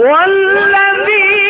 والذي